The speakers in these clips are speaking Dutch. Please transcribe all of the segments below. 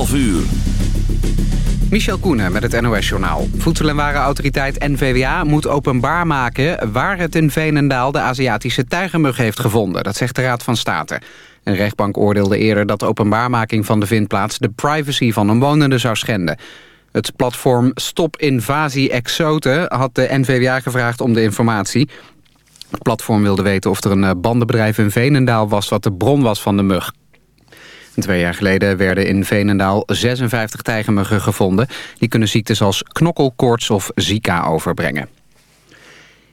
12 uur. Michel Koenen met het NOS-journaal. Voedsel- en Warenautoriteit NVWA moet openbaar maken... waar het in Veenendaal de Aziatische tijgermug heeft gevonden. Dat zegt de Raad van State. Een rechtbank oordeelde eerder dat de openbaarmaking van de vindplaats... de privacy van een wonende zou schenden. Het platform Stop Invasie Exoten had de NVWA gevraagd om de informatie. Het platform wilde weten of er een eh, bandenbedrijf in Veenendaal was... wat de bron was van de mug. Twee jaar geleden werden in Veenendaal 56 tijgermuggen gevonden. Die kunnen ziektes als knokkelkoorts of Zika overbrengen.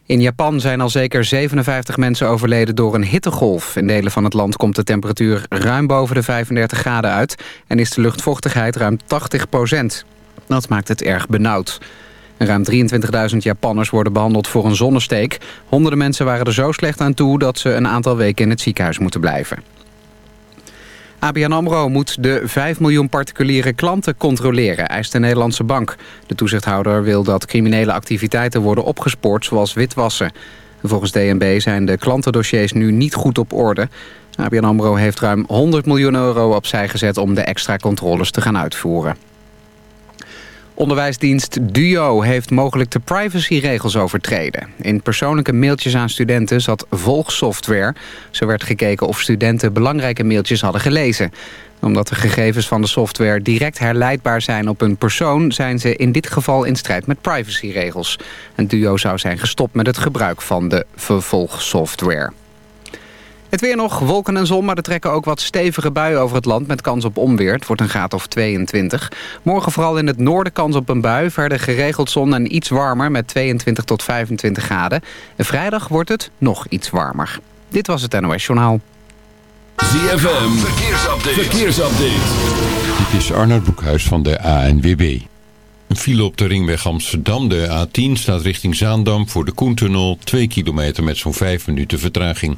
In Japan zijn al zeker 57 mensen overleden door een hittegolf. In delen van het land komt de temperatuur ruim boven de 35 graden uit... en is de luchtvochtigheid ruim 80 procent. Dat maakt het erg benauwd. Ruim 23.000 Japanners worden behandeld voor een zonnesteek. Honderden mensen waren er zo slecht aan toe... dat ze een aantal weken in het ziekenhuis moeten blijven. ABN AMRO moet de 5 miljoen particuliere klanten controleren, eist de Nederlandse bank. De toezichthouder wil dat criminele activiteiten worden opgespoord, zoals witwassen. Volgens DNB zijn de klantendossiers nu niet goed op orde. ABN AMRO heeft ruim 100 miljoen euro opzij gezet om de extra controles te gaan uitvoeren. Onderwijsdienst DUO heeft mogelijk de privacyregels overtreden. In persoonlijke mailtjes aan studenten zat volgsoftware. Zo werd gekeken of studenten belangrijke mailtjes hadden gelezen. Omdat de gegevens van de software direct herleidbaar zijn op een persoon... zijn ze in dit geval in strijd met privacyregels. Een duo zou zijn gestopt met het gebruik van de vervolgsoftware. Het weer nog, wolken en zon, maar er trekken ook wat stevige buien over het land... met kans op onweer. Het wordt een graad of 22. Morgen vooral in het noorden kans op een bui. Verder geregeld zon en iets warmer met 22 tot 25 graden. En vrijdag wordt het nog iets warmer. Dit was het NOS Journaal. ZFM, verkeersupdate. verkeersupdate. Dit is Arnold Boekhuis van de ANWB. Een file op de ringweg Amsterdam, de A10, staat richting Zaandam... voor de Koentunnel, 2 kilometer met zo'n 5 minuten vertraging.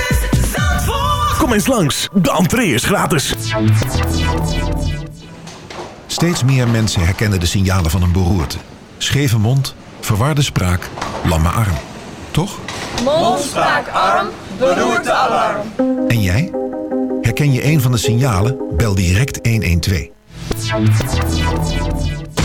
Kom eens langs, de entree is gratis. Steeds meer mensen herkennen de signalen van een beroerte. Scheve mond, verwarde spraak, lamme arm. Toch? Mond, spraak, arm, beroerte, alarm. En jij? Herken je een van de signalen? Bel direct 112.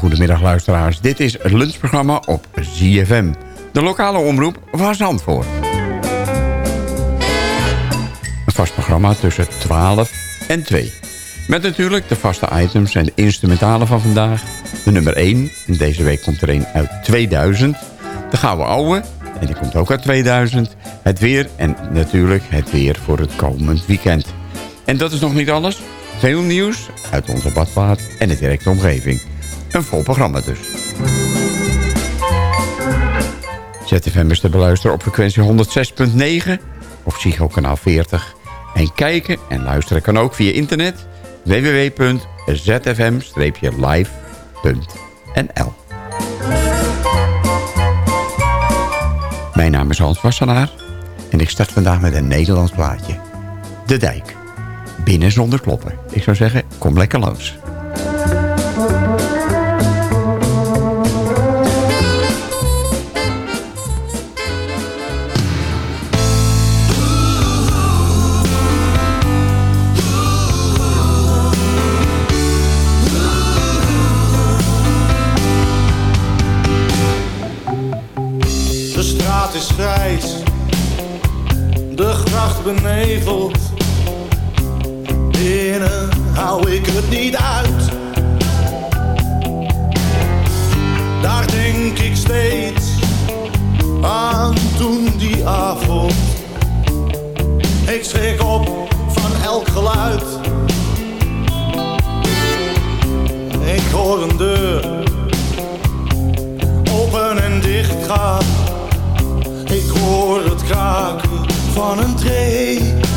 Een hele goede middag luisteraars. Dit is het lunchprogramma op ZFM. De lokale omroep van Zandvoort. Een vast programma tussen 12 en 2. Met natuurlijk de vaste items en de instrumentalen van vandaag. De nummer 1, en deze week komt er een uit 2000. De Gouden Ouwe, en die komt ook uit 2000. Het weer en natuurlijk het weer voor het komend weekend. En dat is nog niet alles. Veel nieuws uit onze badplaats en de directe omgeving. Een vol programma dus. ZFM is te beluisteren op frequentie 106.9 of Psycho kanaal 40. En kijken en luisteren kan ook via internet www.zfm-live.nl Mijn naam is Hans Wassenaar en ik start vandaag met een Nederlands plaatje. De Dijk. Binnen zonder kloppen. Ik zou zeggen, kom lekker langs. Beneveld. Binnen hou ik het niet uit. Daar denk ik steeds aan toen die avond. Ik schrik op van elk geluid. Ik hoor een deur open en dicht gaan. Ik hoor het kraken van een tree.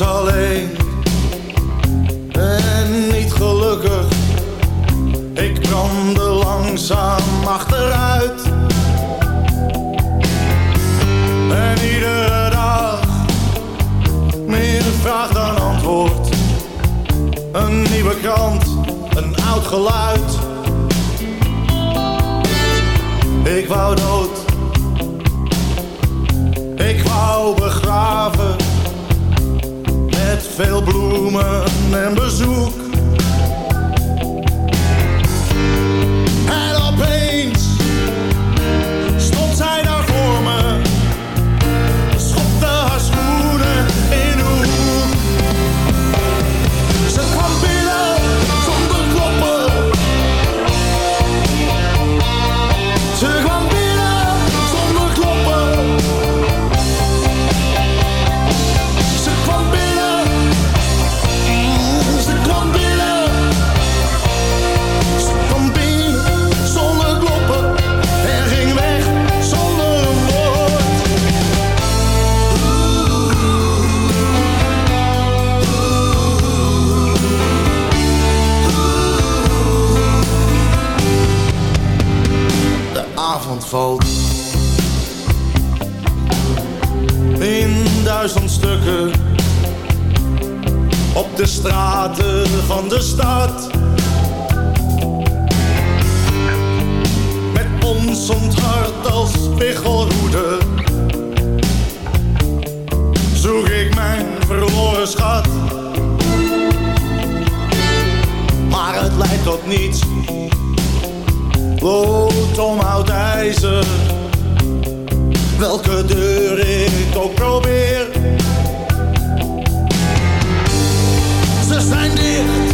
Alleen en niet gelukkig. Ik brandde langzaam achteruit. En iedere dag meer vraag dan antwoord. Een nieuwe krant, een oud geluid. Ik wou dood. Ik wou begraven. Veel bloemen en bezoek. En opeens in duizend stukken op de straten van de stad. Met ons onthard als spiegelhoede zoek ik mijn verloren schat. Maar het leidt tot niets. Lood om ijzer. Welke deur ik ook probeer. Ze zijn dicht.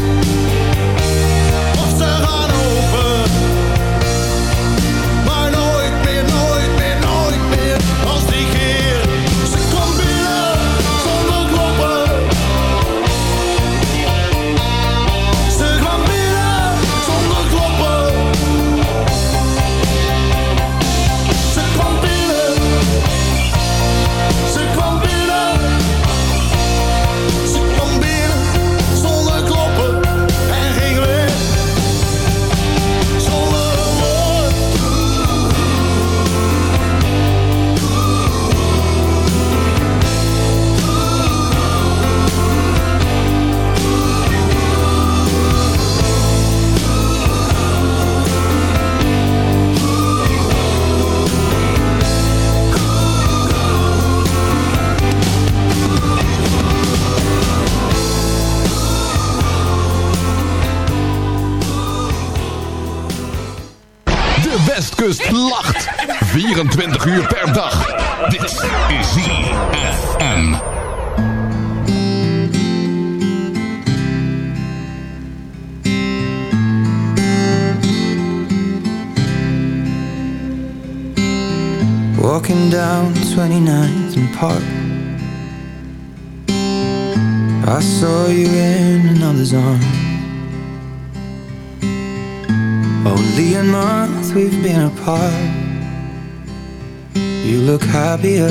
Happier.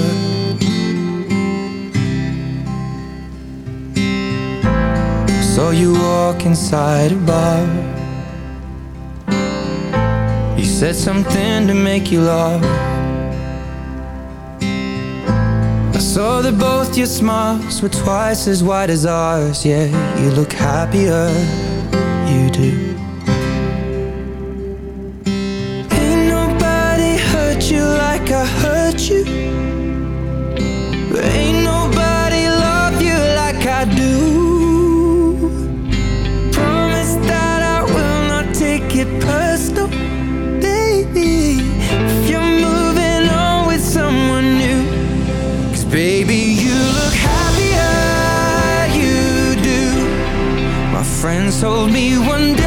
Saw you walk inside a bar. You said something to make you laugh. I saw that both your smiles were twice as wide as ours. Yeah, you look happier, you do. Ain't nobody hurt you like I hurt you told me one day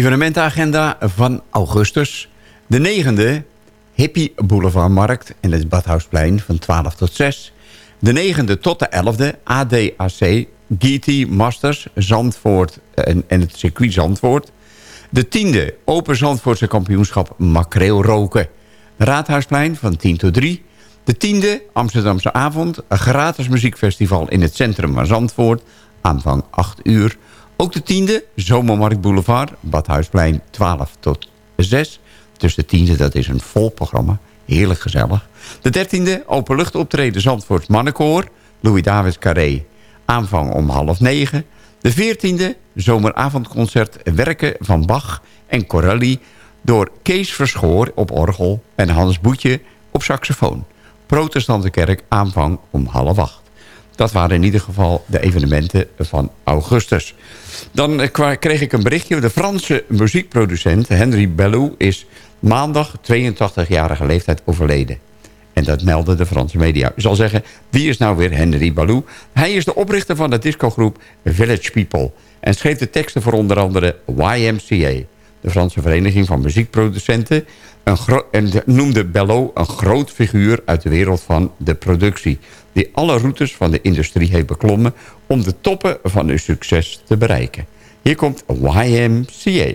evenementenagenda van augustus. De negende, Hippie Boulevardmarkt en het Badhuisplein van 12 tot 6. De negende tot de 11e, ADAC, GT Masters, Zandvoort en, en het circuit Zandvoort. De tiende, Open Zandvoortse kampioenschap Makreel Roken. Raadhuisplein van 10 tot 3. De tiende, Amsterdamse avond, een gratis muziekfestival in het centrum van Zandvoort. Aanvang 8 uur. Ook de tiende, Zomermarkt Boulevard, Badhuisplein 12 tot 6. Dus de tiende, dat is een vol programma. Heerlijk gezellig. De dertiende, openluchtoptreden Zandvoort Mannenkoor. Louis Davids Carré. Aanvang om half negen. De veertiende, zomeravondconcert Werken van Bach en Corelli... door Kees Verschoor op orgel en Hans Boetje op saxofoon. Protestante kerk aanvang om half acht. Dat waren in ieder geval de evenementen van augustus. Dan eh, kreeg ik een berichtje. De Franse muziekproducent Henry Bellou is maandag 82-jarige leeftijd overleden. En dat meldde de Franse media. U zal zeggen, wie is nou weer Henry Ballou? Hij is de oprichter van de discogroep Village People... en schreef de teksten voor onder andere YMCA... de Franse Vereniging van Muziekproducenten... Een en de- noemde Bello een groot figuur uit de wereld van de productie... die alle routes van de industrie heeft beklommen... om de toppen van hun succes te bereiken. Hier komt YMCA.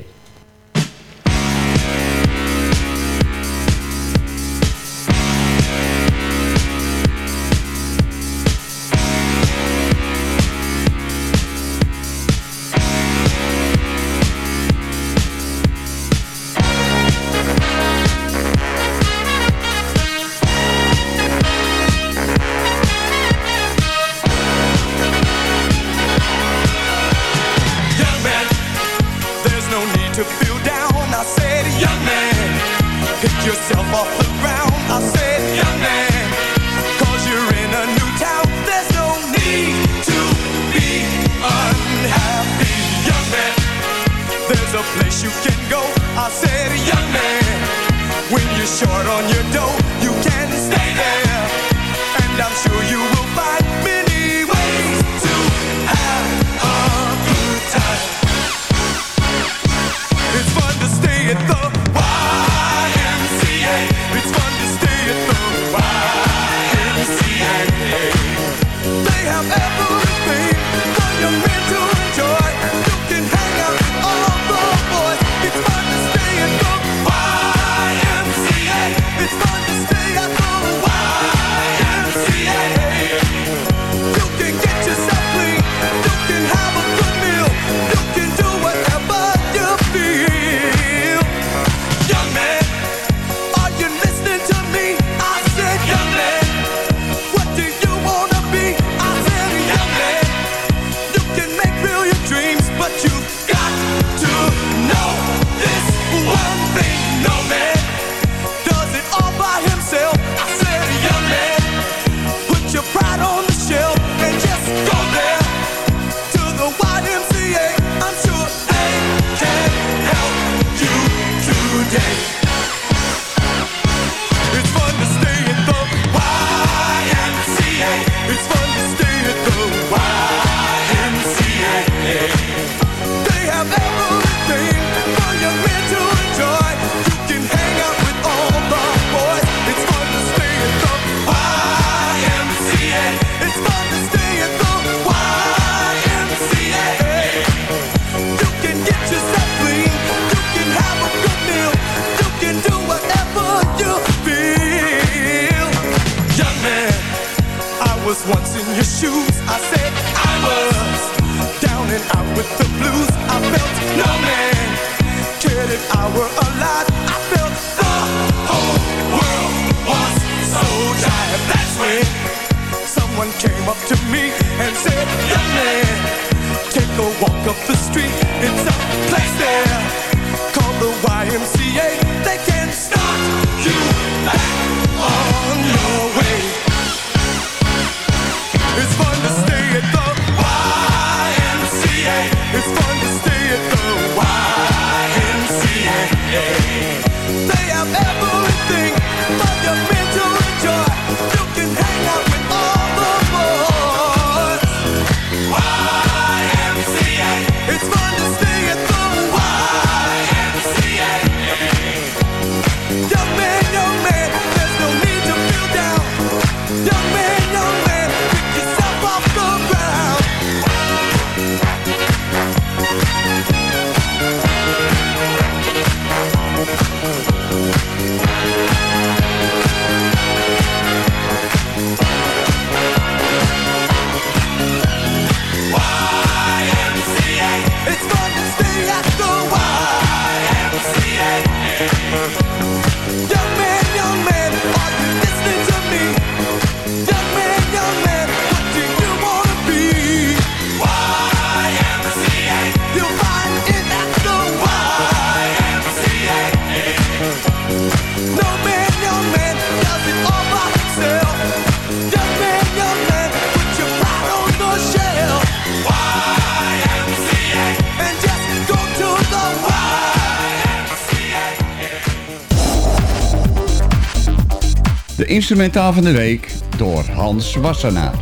instrumentaal van de week door Hans Wassenaar.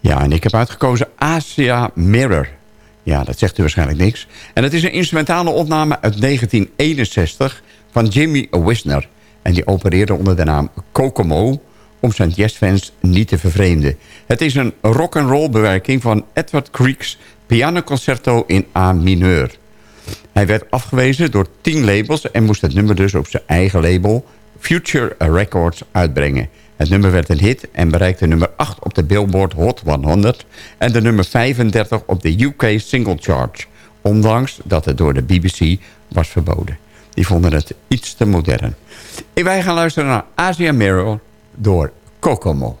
Ja, en ik heb uitgekozen Asia Mirror. Ja, dat zegt u waarschijnlijk niks. En het is een instrumentale opname uit 1961 van Jimmy Wisner. En die opereerde onder de naam Kokomo om zijn jazzfans niet te vervreemden. Het is een rock roll bewerking van Edward Creek's pianoconcerto in A mineur. Hij werd afgewezen door 10 labels en moest het nummer dus op zijn eigen label Future Records uitbrengen. Het nummer werd een hit en bereikte nummer 8 op de Billboard Hot 100 en de nummer 35 op de UK Single Chart. Ondanks dat het door de BBC was verboden. Die vonden het iets te modern. En wij gaan luisteren naar Asia Mirror door Kokomo.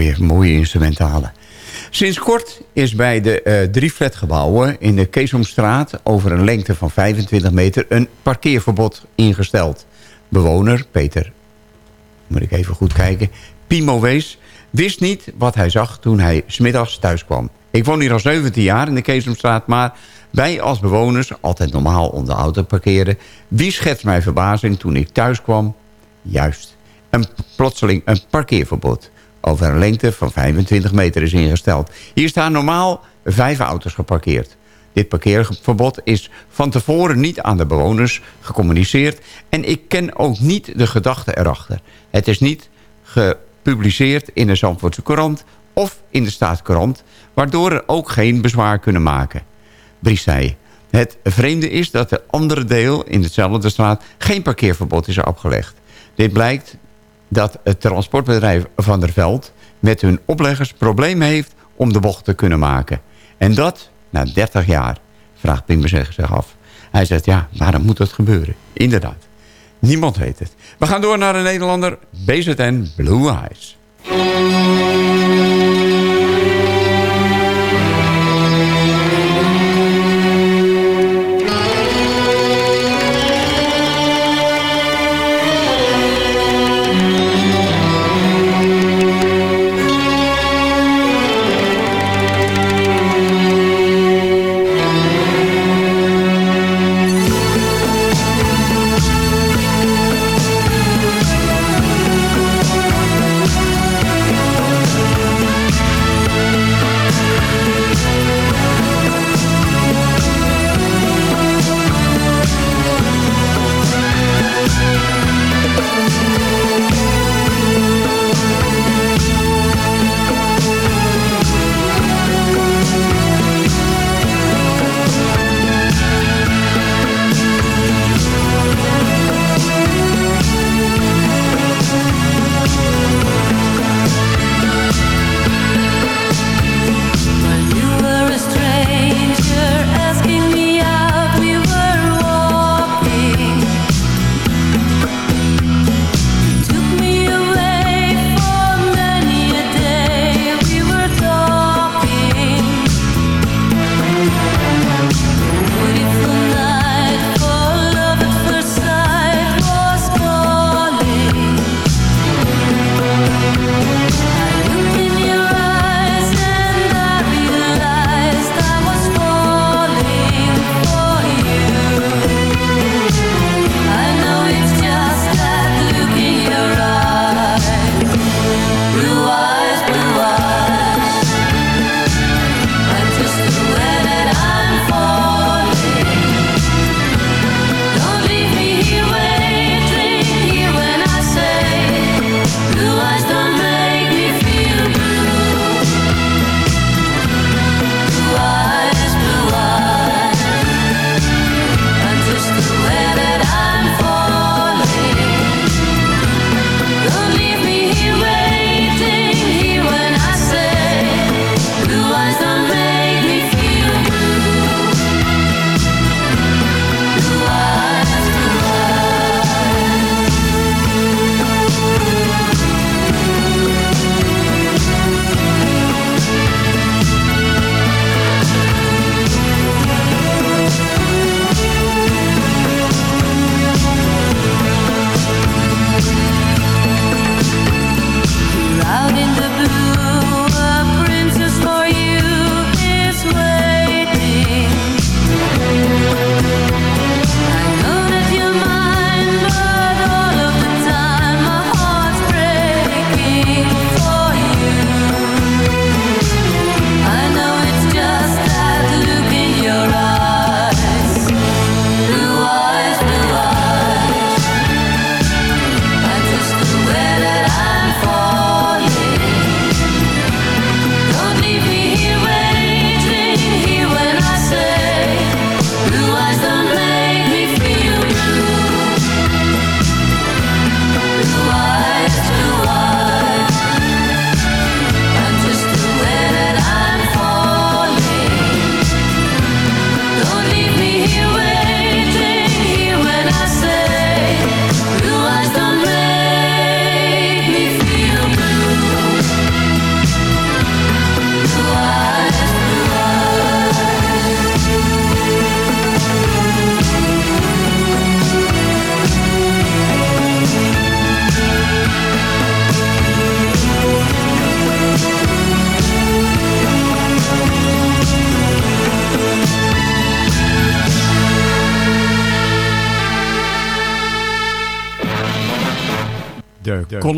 Mooie, mooie instrumentalen. Sinds kort is bij de eh, drie flatgebouwen in de Keesomstraat... over een lengte van 25 meter een parkeerverbod ingesteld. Bewoner Peter, moet ik even goed kijken... Pimo Wees wist niet wat hij zag toen hij smiddags thuis kwam. Ik woon hier al 17 jaar in de Keesomstraat... maar wij als bewoners altijd normaal om de auto parkeren. Wie schetst mijn verbazing toen ik thuis kwam? Juist, een, plotseling een parkeerverbod over een lengte van 25 meter is ingesteld. Hier staan normaal vijf auto's geparkeerd. Dit parkeerverbod is van tevoren niet aan de bewoners gecommuniceerd... en ik ken ook niet de gedachte erachter. Het is niet gepubliceerd in de Zandvoortse Courant of in de Staatscourant... waardoor er ook geen bezwaar kunnen maken. Bries zei... Het vreemde is dat de andere deel in dezelfde straat geen parkeerverbod is opgelegd. Dit blijkt dat het transportbedrijf Van der Veld met hun opleggers problemen heeft om de bocht te kunnen maken. En dat na 30 jaar, vraagt Pim zich af. Hij zegt, ja, waarom moet dat gebeuren? Inderdaad, niemand weet het. We gaan door naar een Nederlander, BZN Blue Eyes.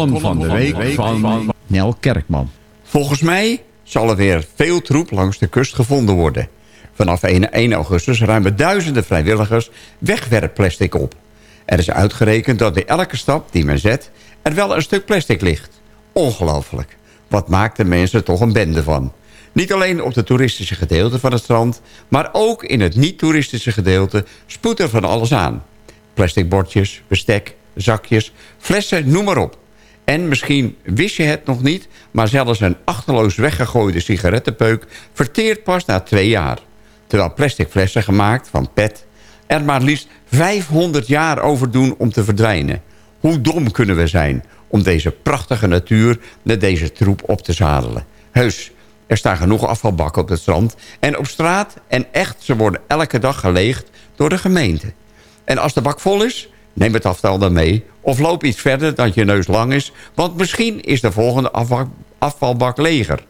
Column van de week van, Nel Kerkman. Volgens mij zal er weer veel troep langs de kust gevonden worden. Vanaf 1, 1 augustus ruimen duizenden vrijwilligers wegwerpplastic op. Er is uitgerekend dat bij elke stap die men zet... er wel een stuk plastic ligt. Ongelooflijk. Wat maakt de mensen toch een bende van? Niet alleen op de toeristische gedeelte van het strand... maar ook in het niet-toeristische gedeelte spoedt er van alles aan. Plastic bordjes, bestek, zakjes, flessen, noem maar op. En misschien wist je het nog niet... maar zelfs een achterloos weggegooide sigarettenpeuk... verteert pas na twee jaar. Terwijl plastic flessen gemaakt van PET... er maar liefst 500 jaar over doen om te verdwijnen. Hoe dom kunnen we zijn om deze prachtige natuur... met deze troep op te zadelen? Heus, er staan genoeg afvalbakken op het strand en op straat... en echt, ze worden elke dag geleegd door de gemeente. En als de bak vol is, neem het aftal dan mee... of loop iets verder dan je neus lang is... want misschien is de volgende afval, afvalbak leger.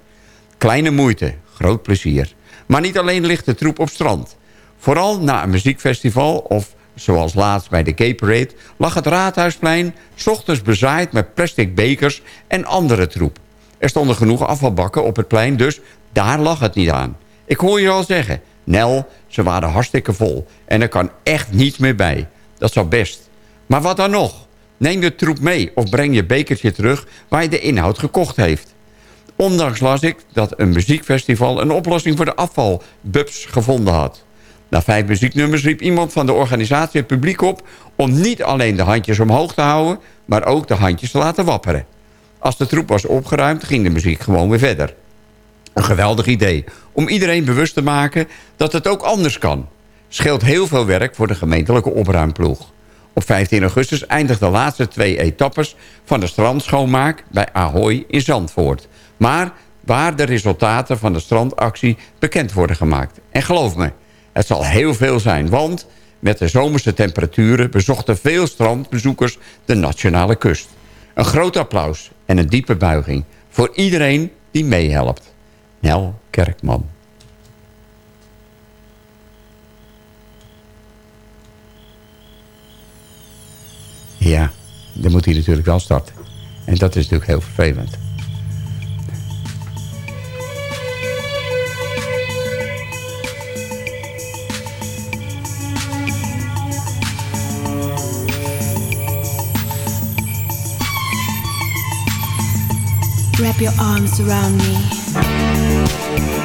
Kleine moeite, groot plezier. Maar niet alleen ligt de troep op strand. Vooral na een muziekfestival of zoals laatst bij de Gay Parade... lag het Raadhuisplein ochtends bezaaid met plastic bekers en andere troep. Er stonden genoeg afvalbakken op het plein, dus daar lag het niet aan. Ik hoor je al zeggen, Nel, ze waren hartstikke vol... en er kan echt niets meer bij. Dat zou best. Maar wat dan nog? Neem de troep mee of breng je bekertje terug... waar je de inhoud gekocht heeft. Ondanks las ik dat een muziekfestival... een oplossing voor de afvalbubs gevonden had. Na vijf muzieknummers riep iemand van de organisatie het publiek op... om niet alleen de handjes omhoog te houden... maar ook de handjes te laten wapperen. Als de troep was opgeruimd, ging de muziek gewoon weer verder. Een geweldig idee om iedereen bewust te maken dat het ook anders kan. Scheelt heel veel werk voor de gemeentelijke opruimploeg. Op 15 augustus eindigt de laatste twee etappes van de strandschoonmaak bij Ahoy in Zandvoort. Maar waar de resultaten van de strandactie bekend worden gemaakt. En geloof me, het zal heel veel zijn, want met de zomerse temperaturen bezochten veel strandbezoekers de nationale kust. Een groot applaus en een diepe buiging voor iedereen die meehelpt. Nel Kerkman. Ja, dan moet hij natuurlijk wel starten. En dat is natuurlijk heel vervelend. Wrap your arms around me.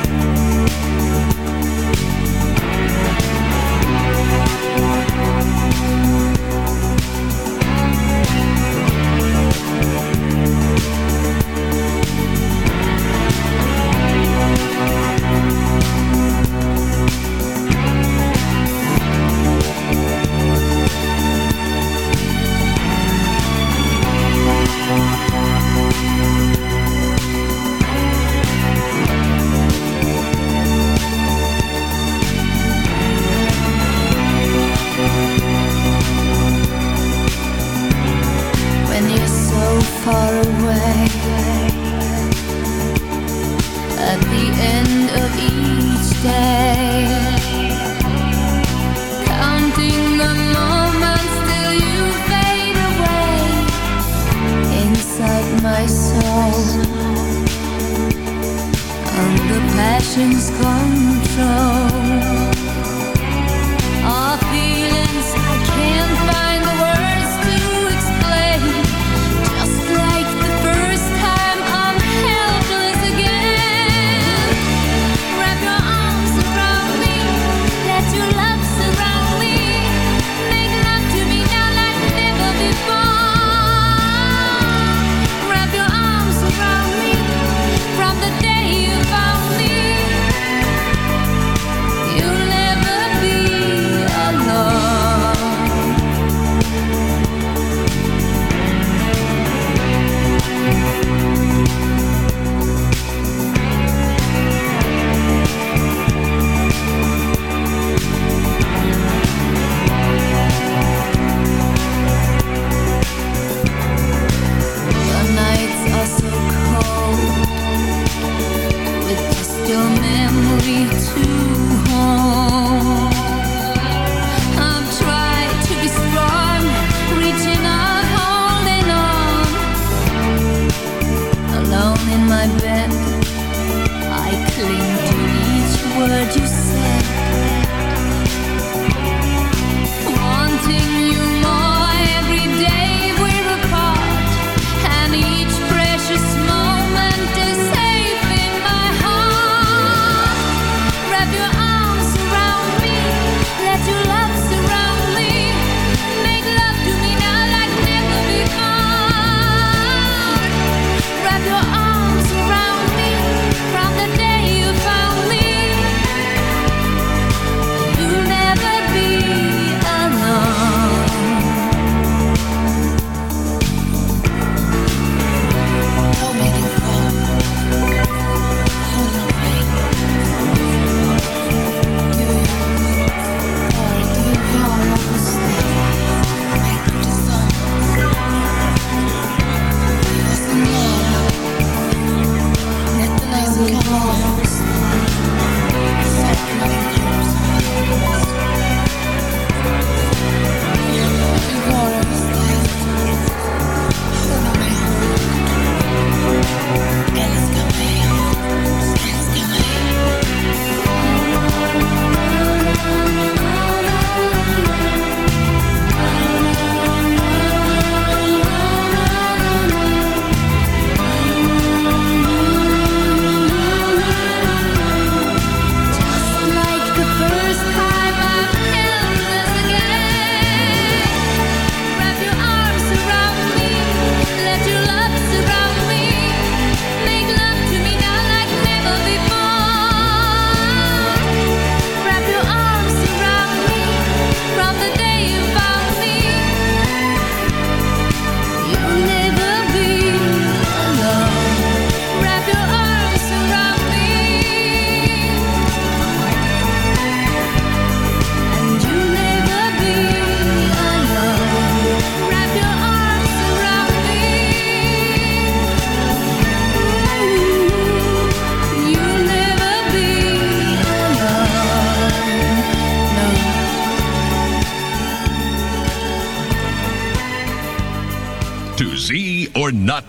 Passion's control. Our feelings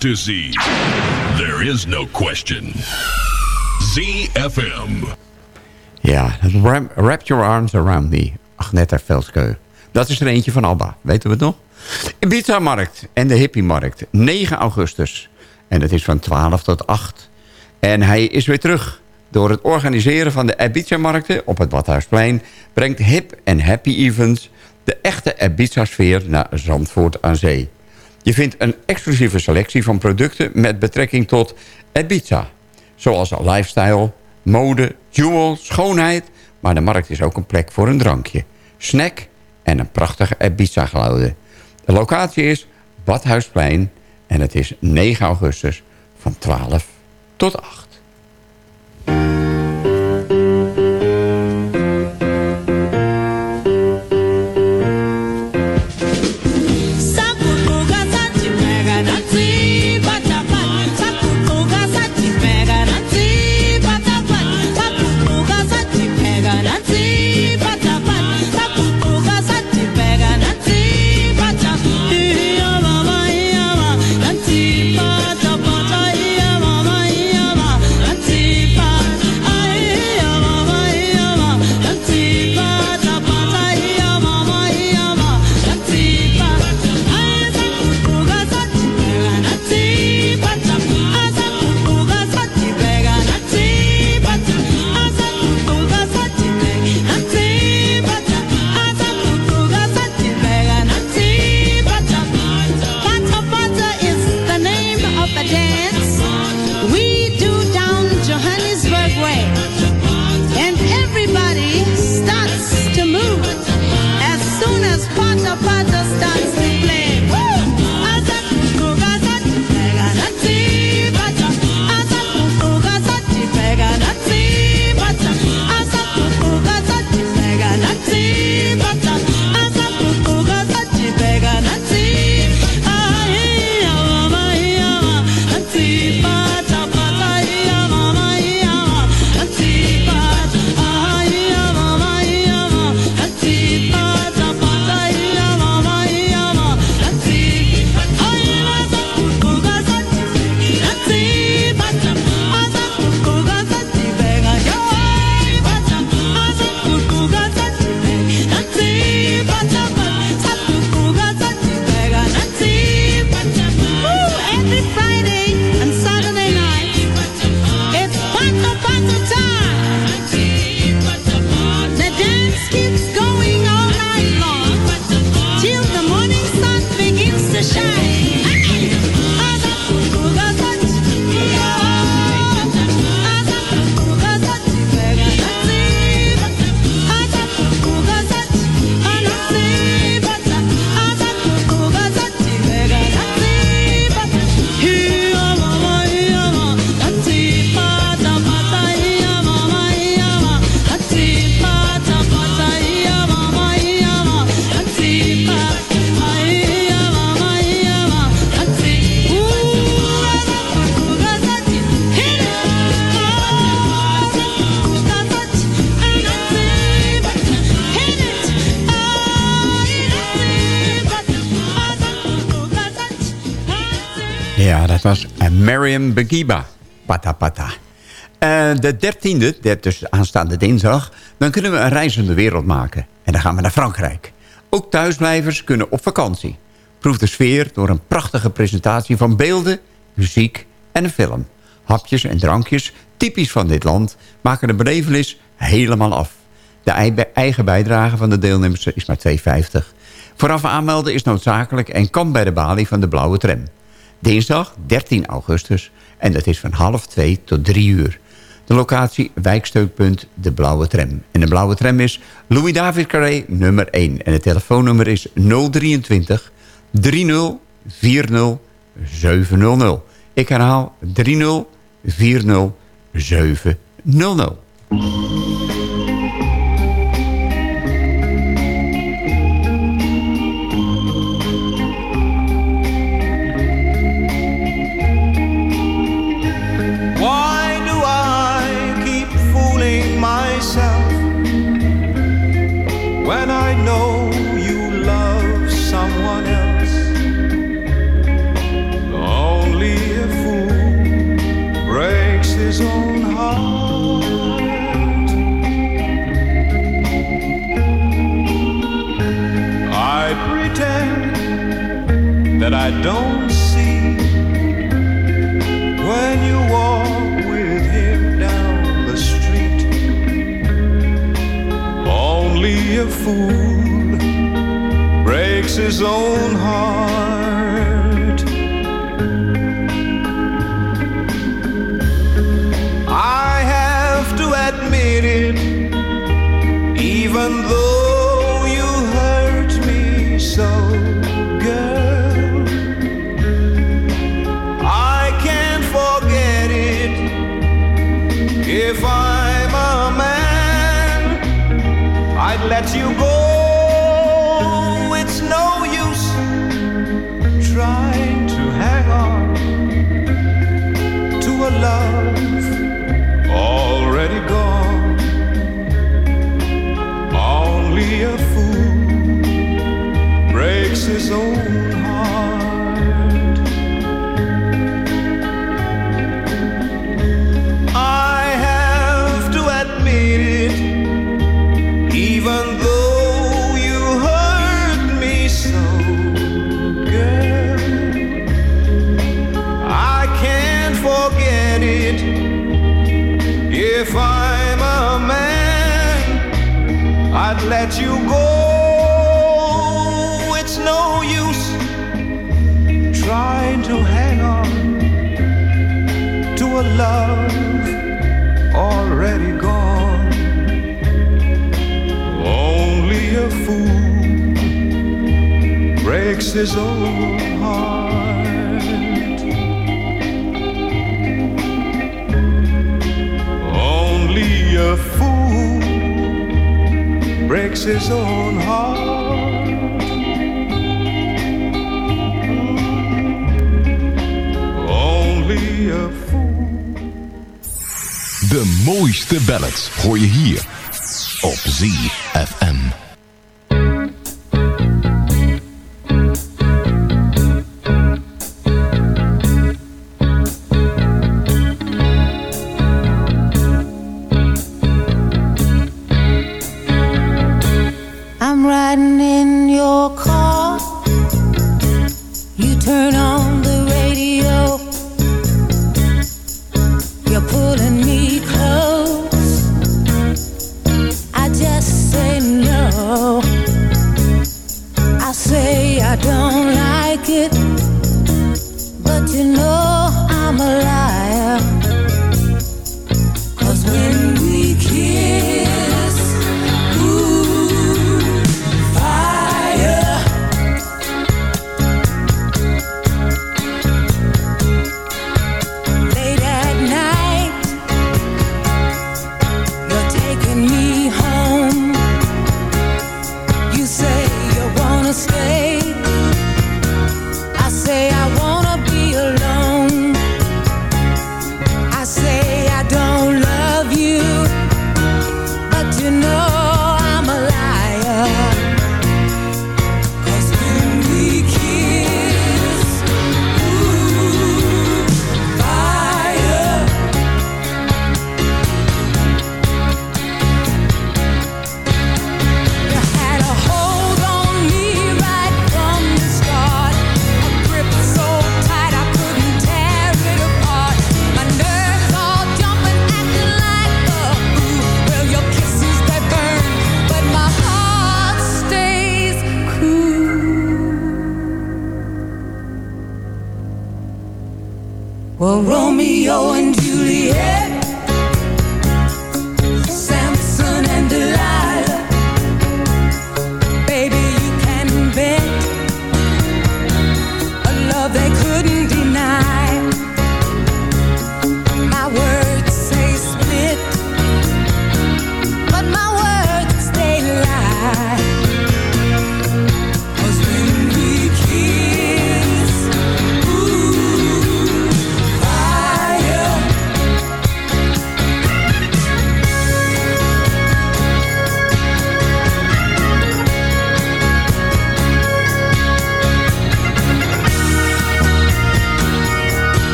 to Z? There is no question. ZFM. Ja, wrap, wrap Your Arms Around Me. Agneta Velskeu. Dat is er eentje van Alba, weten we het nog? Ibiza-markt en de Hippie-markt. 9 augustus. En het is van 12 tot 8. En hij is weer terug. Door het organiseren van de Ibiza-markten op het Badhuisplein... brengt Hip en Happy Events de echte Ibiza-sfeer naar Zandvoort aan Zee. Je vindt een exclusieve selectie van producten met betrekking tot Ibiza. Zoals lifestyle, mode, jewel, schoonheid... maar de markt is ook een plek voor een drankje, snack en een prachtige Ibiza-geluiden. De locatie is Badhuisplein en het is 9 augustus van 12 tot 8. Begiba. Pata Pata. Eh, de dertiende, dat dus aanstaande dinsdag... dan kunnen we een reis in de wereld maken. En dan gaan we naar Frankrijk. Ook thuisblijvers kunnen op vakantie. Proef de sfeer door een prachtige presentatie van beelden, muziek en een film. Hapjes en drankjes, typisch van dit land, maken de belevenis helemaal af. De ei- eigen bijdrage van de deelnemers is maar 2,50. Vooraf aanmelden is noodzakelijk en kan bij de balie van de Blauwe Tram. Dinsdag 13 augustus en dat is van half 2 tot 3 uur. De locatie wijksteunpunt De Blauwe Tram. En de Blauwe Tram is Louis David Carré nummer 1. En het telefoonnummer is 023 30 40 700. Ik herhaal 30 40 700. when I know you love someone else. Only a fool breaks his own heart. I pretend that I don't see when you walk. A fool breaks his own heart.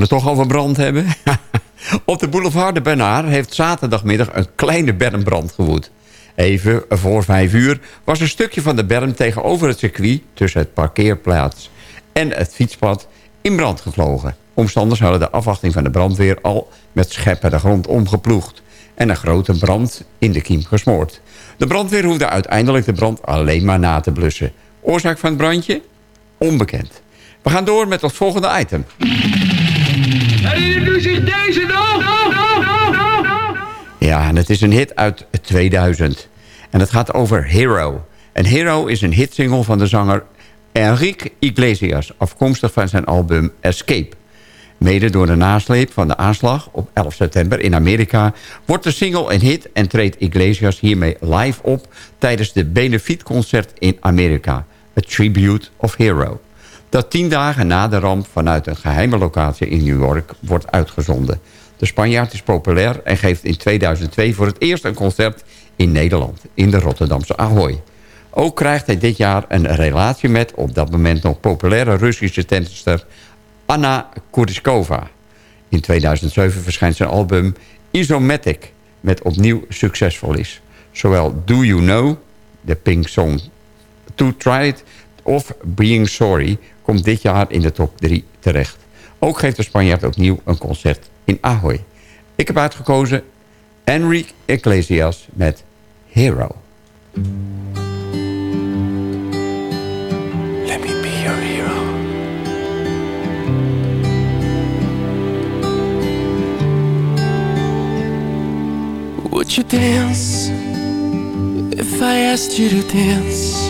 We het toch over brand hebben. Op de boulevard de Bernard heeft zaterdagmiddag een kleine bermbrand gewoed. Even voor vijf uur was een stukje van de berm tegenover het circuit... tussen het parkeerplaats en het fietspad in brand gevlogen. Omstanders hadden de afwachting van de brandweer al met scheppen de grond omgeploegd... en een grote brand in de kiem gesmoord. De brandweer hoefde uiteindelijk de brand alleen maar na te blussen. Oorzaak van het brandje? Onbekend. We gaan door met het volgende item. Deze? Ja, en het is een hit uit 2000. En het gaat over Hero. En Hero is een hitsingle van de zanger Enrique Iglesias... afkomstig van zijn album Escape. Mede door de nasleep van de aanslag op 11 september in Amerika... wordt de single een hit en treedt Iglesias hiermee live op... tijdens de benefietconcert in Amerika. A Tribute of Hero. Dat tien dagen na de ramp vanuit een geheime locatie in New York wordt uitgezonden. De Spanjaard is populair en geeft in 2002 voor het eerst een concert in Nederland... in de Rotterdamse Ahoy. Ook krijgt hij dit jaar een relatie met op dat moment nog populaire Russische tennister Anna Kuriskova. In 2007 verschijnt zijn album Isomatic, met opnieuw succesvol is. Zowel Do You Know, de Pink Song To Try It, of Being Sorry komt dit jaar in de top 3 terecht. Ook geeft de Spanjaard opnieuw een concert in Ahoy. Ik heb uitgekozen Enrique Iglesias met Hero. Let me be your hero. Would you dance if I asked you to dance?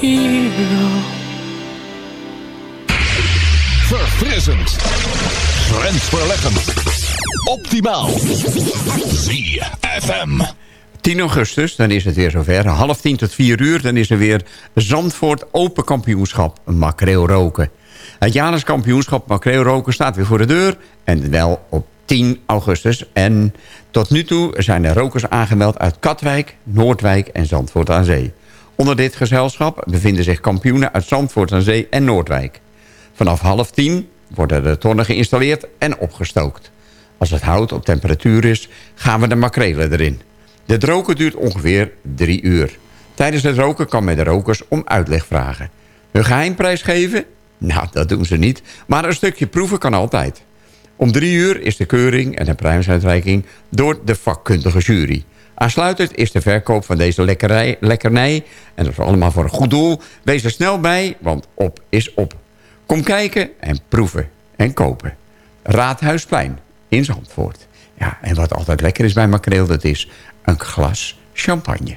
Hero. Verfrissend. Grensverleggend. Optimaal. ZFM. 10 augustus, dan is het weer zover. Half tien tot 4 uur, dan is er weer Zandvoort Open Kampioenschap Makreel Roken. Het jaarlijks kampioenschap Makreel Roken staat weer voor de deur. En wel op 10 augustus. En tot nu toe zijn er rokers aangemeld uit Katwijk, Noordwijk en Zandvoort aan Zee. Onder dit gezelschap bevinden zich kampioenen uit Zandvoort aan Zee en Noordwijk. Vanaf half tien worden de tonnen geïnstalleerd en opgestookt. Als het hout op temperatuur is, gaan we de makrelen erin. Dit roken duurt ongeveer drie uur. Tijdens het roken kan men de rokers om uitleg vragen. Hun geheimprijs geven? Nou, dat doen ze niet. Maar een stukje proeven kan altijd. Om drie uur is de keuring en de prijsuitreiking door de vakkundige jury. Aansluitend is de verkoop van deze lekkernij. En dat is allemaal voor een goed doel. Wees er snel bij, want op is op. Kom kijken en proeven en kopen. Raadhuisplein in Zandvoort. Ja, en wat altijd lekker is bij makreel, dat is een glas champagne.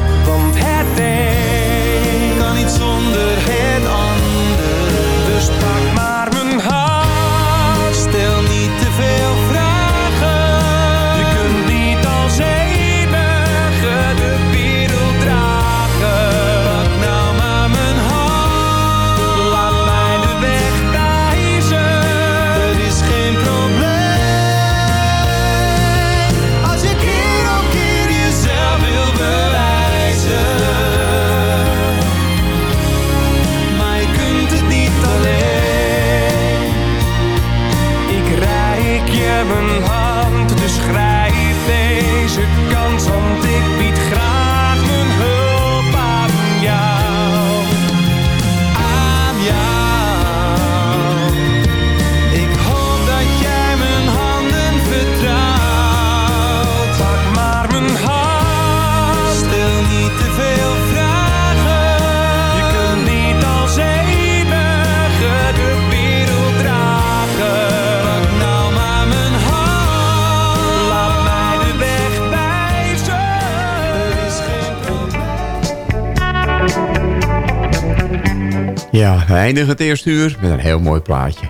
Ja, we eindigen het eerste uur met een heel mooi plaatje.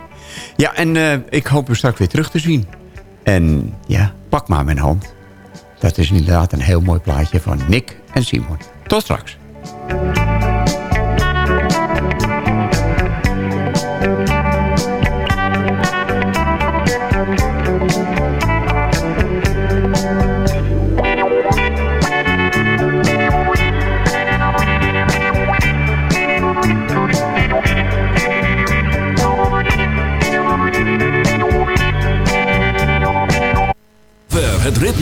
Ja, en eh, ik hoop u straks weer terug te zien. En ja, pak maar mijn hand. Dat is inderdaad een heel mooi plaatje van Nick en Simon. Tot straks.